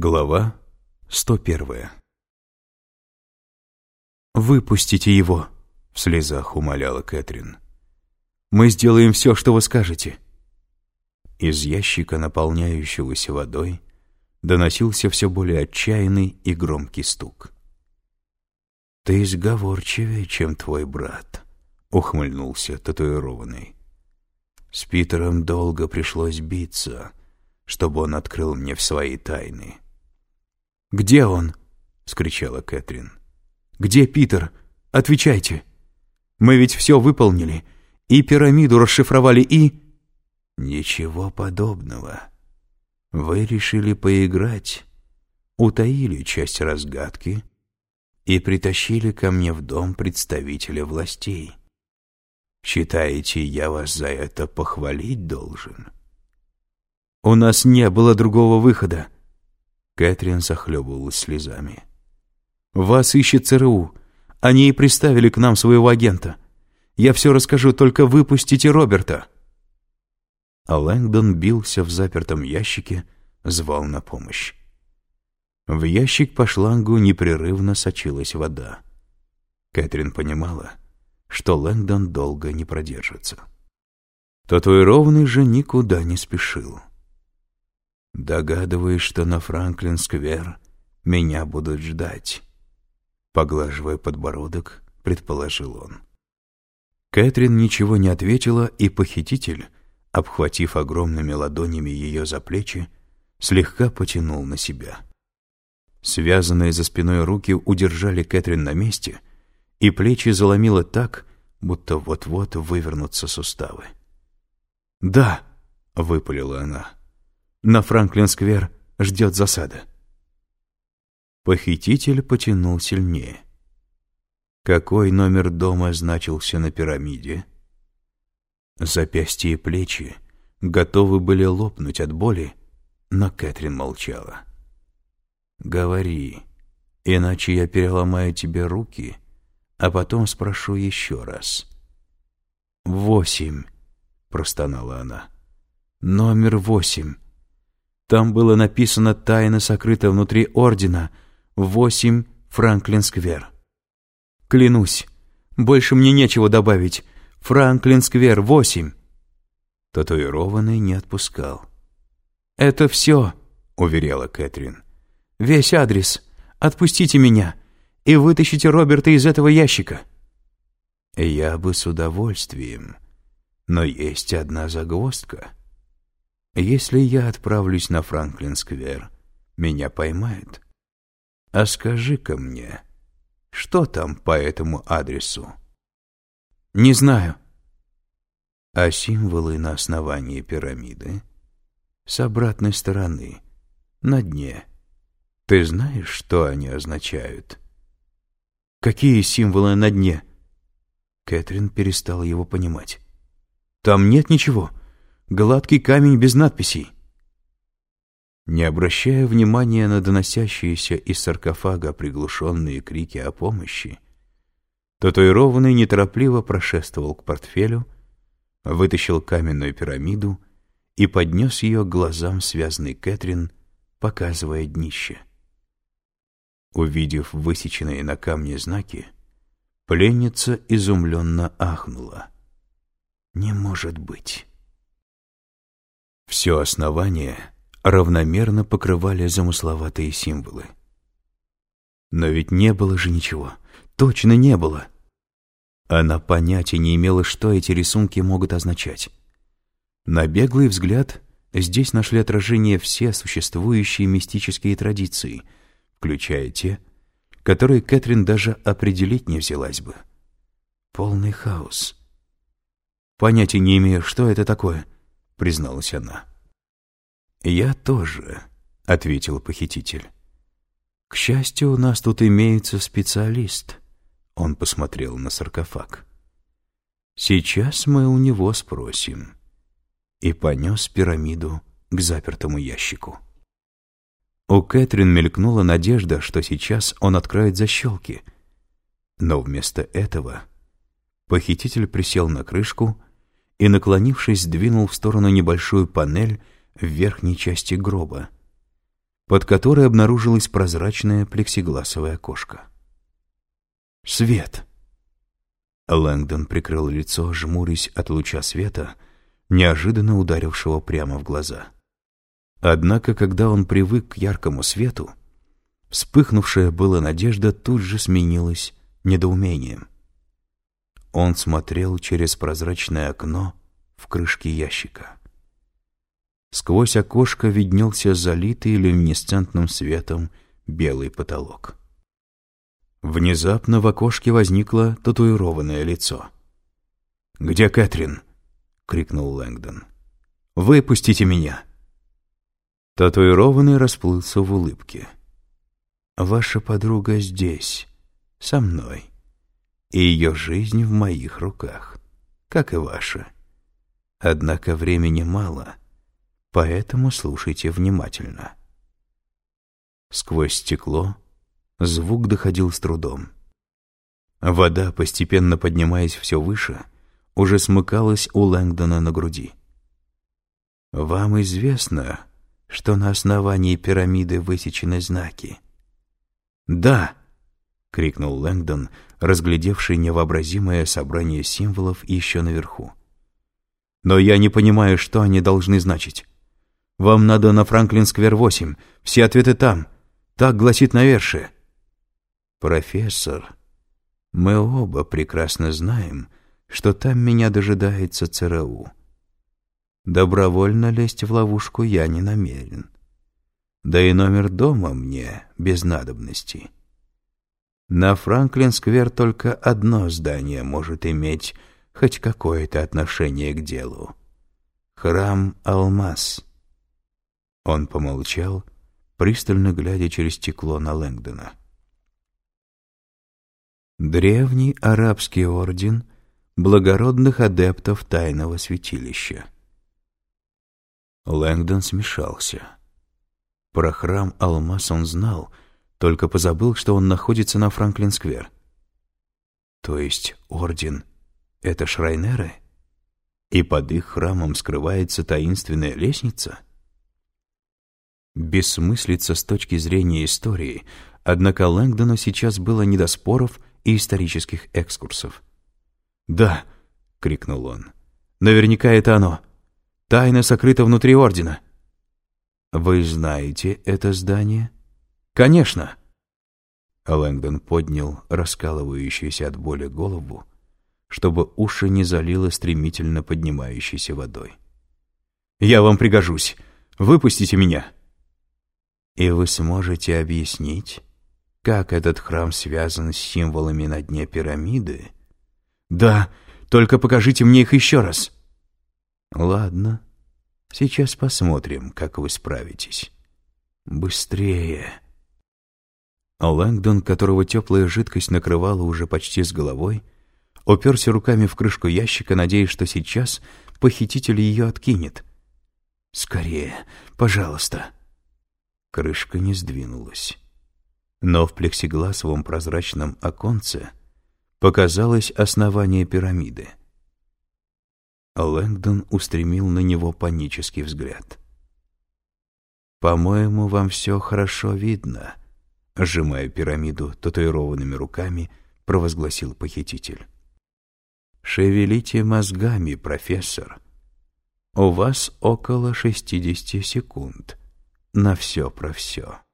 Глава 101 «Выпустите его!» — в слезах умоляла Кэтрин. «Мы сделаем все, что вы скажете». Из ящика, наполняющегося водой, доносился все более отчаянный и громкий стук. «Ты изговорчивее, чем твой брат», — ухмыльнулся татуированный. «С Питером долго пришлось биться» чтобы он открыл мне в свои тайны. «Где он?» — скричала Кэтрин. «Где Питер? Отвечайте! Мы ведь все выполнили, и пирамиду расшифровали, и...» «Ничего подобного. Вы решили поиграть, утаили часть разгадки и притащили ко мне в дом представителя властей. Считаете, я вас за это похвалить должен?» У нас не было другого выхода. Кэтрин захлебывалась слезами. Вас ищет ЦРУ. Они и приставили к нам своего агента. Я все расскажу, только выпустите Роберта. А Лэнгдон бился в запертом ящике, звал на помощь. В ящик по шлангу непрерывно сочилась вода. Кэтрин понимала, что Лэнгдон долго не продержится. Татуированный же никуда не спешил. Догадываюсь, что на Франклин-сквер меня будут ждать. Поглаживая подбородок, предположил он. Кэтрин ничего не ответила, и похититель, обхватив огромными ладонями ее за плечи, слегка потянул на себя. Связанные за спиной руки удержали Кэтрин на месте, и плечи заломило так, будто вот-вот вывернутся суставы. «Да!» — выпалила она. На Франклин-сквер ждет засада. Похититель потянул сильнее. Какой номер дома значился на пирамиде? Запястья и плечи готовы были лопнуть от боли, но Кэтрин молчала. «Говори, иначе я переломаю тебе руки, а потом спрошу еще раз». «Восемь», — простонала она. «Номер восемь. Там было написано «Тайна сокрыта внутри Ордена», 8 Франклин-сквер. Клянусь, больше мне нечего добавить. Франклин-сквер, 8. Татуированный не отпускал. «Это все», — уверяла Кэтрин. «Весь адрес. Отпустите меня и вытащите Роберта из этого ящика». «Я бы с удовольствием, но есть одна загвоздка». Если я отправлюсь на Франклин-сквер, меня поймают. А скажи-ка мне, что там по этому адресу? Не знаю. А символы на основании пирамиды? С обратной стороны, на дне. Ты знаешь, что они означают? Какие символы на дне? Кэтрин перестала его понимать. Там нет ничего гладкий камень без надписей. Не обращая внимания на доносящиеся из саркофага приглушенные крики о помощи, татуированный неторопливо прошествовал к портфелю, вытащил каменную пирамиду и поднес ее к глазам связанной Кэтрин, показывая днище. Увидев высеченные на камне знаки, пленница изумленно ахнула. «Не может быть!» Все основание равномерно покрывали замысловатые символы. Но ведь не было же ничего, точно не было. Она понятия не имела, что эти рисунки могут означать. На беглый взгляд здесь нашли отражение все существующие мистические традиции, включая те, которые Кэтрин даже определить не взялась бы. Полный хаос. Понятия не имею, что это такое — призналась она. «Я тоже», — ответил похититель. «К счастью, у нас тут имеется специалист». Он посмотрел на саркофаг. «Сейчас мы у него спросим». И понес пирамиду к запертому ящику. У Кэтрин мелькнула надежда, что сейчас он откроет защелки. Но вместо этого похититель присел на крышку и, наклонившись, двинул в сторону небольшую панель в верхней части гроба. под которой обнаружилось прозрачное плексигласовое окошко. «Свет!» Лэнгдон прикрыл лицо, жмурясь от луча света, неожиданно ударившего прямо в глаза. Однако, когда он привык к яркому свету, вспыхнувшая была надежда тут же сменилась недоумением. Он смотрел через прозрачное окно в крышке ящика. Сквозь окошко виднелся залитый люминесцентным светом белый потолок. Внезапно в окошке возникло татуированное лицо. «Где Кэтрин?» — крикнул Лэнгдон. «Выпустите меня!» Татуированный расплылся в улыбке. «Ваша подруга здесь, со мной, и ее жизнь в моих руках, как и ваша. Однако времени мало, поэтому слушайте внимательно». Сквозь стекло звук доходил с трудом. Вода, постепенно поднимаясь все выше, уже смыкалась у Лэнгдона на груди. «Вам известно, что на основании пирамиды высечены знаки?» «Да!» — крикнул Лэнгдон, разглядевший невообразимое собрание символов еще наверху. «Но я не понимаю, что они должны значить. Вам надо на Франклин-сквер 8, все ответы там. Так гласит навершие». «Профессор, мы оба прекрасно знаем, что там меня дожидается ЦРУ. Добровольно лезть в ловушку я не намерен. Да и номер дома мне без надобности. На Франклин-сквер только одно здание может иметь хоть какое-то отношение к делу. Храм Алмаз. Он помолчал, пристально глядя через стекло на Лэнгдона. Древний арабский орден благородных адептов тайного святилища. Лэнгдон смешался. Про храм Алмаз он знал, только позабыл, что он находится на Франклин-сквер. То есть орден — это шрайнеры? И под их храмом скрывается таинственная лестница? Бессмыслица с точки зрения истории, однако Лэнгдону сейчас было не до споров и исторических экскурсов. «Да!» — крикнул он. «Наверняка это оно. Тайна сокрыта внутри Ордена». «Вы знаете это здание?» «Конечно!» Лэнгдон поднял раскалывающуюся от боли голову, чтобы уши не залило стремительно поднимающейся водой. «Я вам пригожусь. Выпустите меня!» «И вы сможете объяснить, как этот храм связан с символами на дне пирамиды? Да, только покажите мне их еще раз. Ладно, сейчас посмотрим, как вы справитесь. Быстрее. Лэнгдон, которого теплая жидкость накрывала уже почти с головой, уперся руками в крышку ящика, надеясь, что сейчас похититель ее откинет. «Скорее, пожалуйста». Крышка не сдвинулась но в плексигласовом прозрачном оконце показалось основание пирамиды. Лэнгдон устремил на него панический взгляд. «По-моему, вам все хорошо видно», — сжимая пирамиду татуированными руками, провозгласил похититель. «Шевелите мозгами, профессор. У вас около шестидесяти секунд на все про все».